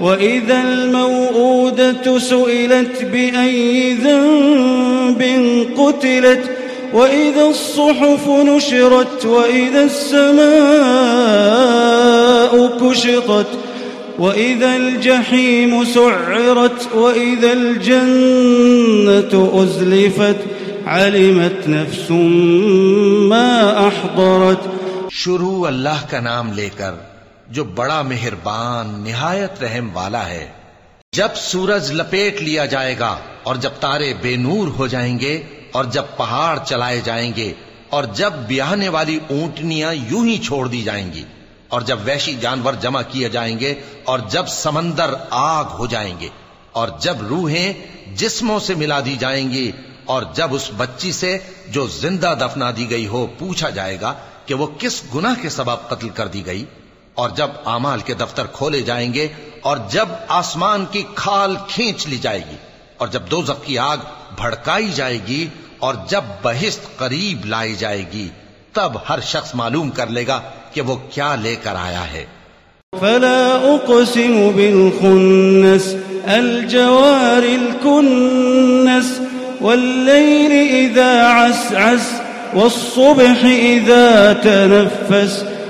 وإذا الموءودة سئلت بأي ذنب قتلت وإذا الصحف نشرت وإذا السماء كشطت وإذا الجحيم سعرت وإذا الجنة أزلفت علمت نفس ما أحضرت شروع اللہ کا نام لے کر جو بڑا مہربان، نہایت رحم والا ہے۔ جب سورج لپیٹ لیا جائے گا اور جب تارے بے نور ہو جائیں گے اور جب پہاڑ چلائے جائیں گے اور جب بیاہنے والی اونٹنیاں یوں ہی چھوڑ دی جائیں گی اور جب ویشی جانور جمع کیے جائیں گے اور جب سمندر آگ ہو جائیں گے اور جب روحیں جسموں سے ملا دی جائیں گی اور جب اس بچی سے جو زندہ دفنا دی گئی ہو پوچھا جائے گا کہ وہ کس گناہ کے سبب قتل کر دی گئی۔ اور جب امال کے دفتر کھولے جائیں گے اور جب آسمان کی کھال کھینچ لی جائے گی اور جب دو کی آگ بھڑکائی جائے گی اور جب بہشت قریب لائی جائے گی، تب ہر شخص معلوم کر لے گا کہ وہ کیا لے کر آیا ہے۔ فلا أقسم بالخنس، الجوار الكنس والليل إذا عسعس، والصبح إذا تنفس۔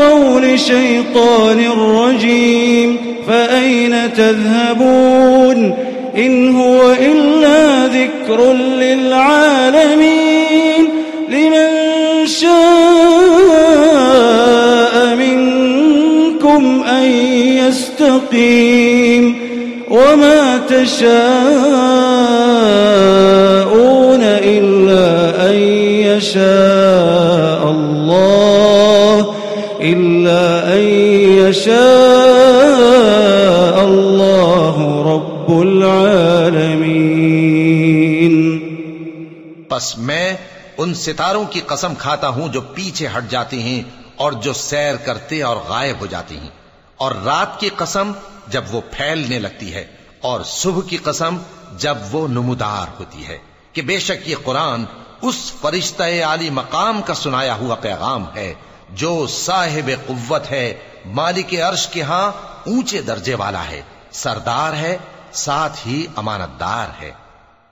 هو بقول شيطان رجيم فأين تذهبون؟ إن هو إلا ذكر للعالمين. لمن شاء منكم أن يستقيم. وما تشاءون إلا أن يشاء الله. الله إلا أن يشاء الله رب العالمين. پس میں ان ستاروں کی قسم کھاتا ہوں جو پیچھے ہٹ جاتے ہیں اور جو سیر کرتے اور غائب ہو جاتے ہیں۔ اور رات کی قسم جب وہ پھیلنے لگتی ہے اور صبح کی قسم جب وہ نمودار ہوتی ہے کہ بے شک یہ قرآن اس فرشتہ عالی مقام کا سنایا ہوا پیغام ہے۔ جو صاحب قوت ہے، مالک عرش کے ہاں اونچے درجے والا ہے، سردار ہے، ساتھ ہی امانت دار ہے۔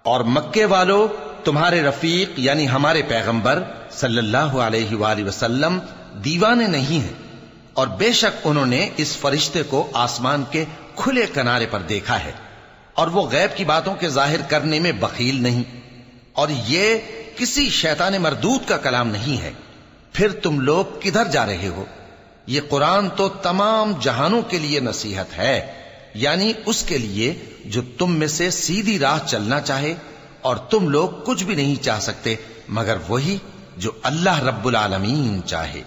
اور مکے والو، تمہارے رفیق یعنی ہمارے پیغمبر صلی اللہ علیہ وآلہ وسلم دیوانے نہیں ہیں۔ اور بے شک انہوں نے اس فرشتے کو آسمان کے کھلے کنارے پر دیکھا ہے۔ اور وہ غیب کی باتوں کے ظاہر کرنے میں بخیل نہیں۔ اور یہ کسی شیطان مردود کا کلام نہیں ہے۔ پھر تم لوگ کدھر جا رہے ہو؟ یہ قرآن تو تمام جہانوں کے لیے نصیحت ہے یعنی اس کے لیے جو تم میں سے سیدھی راہ چلنا چاہے، اور تم لوگ کچھ بھی نہیں چاہ سکتے، مگر وہی جو اللہ رب العالمین چاہے۔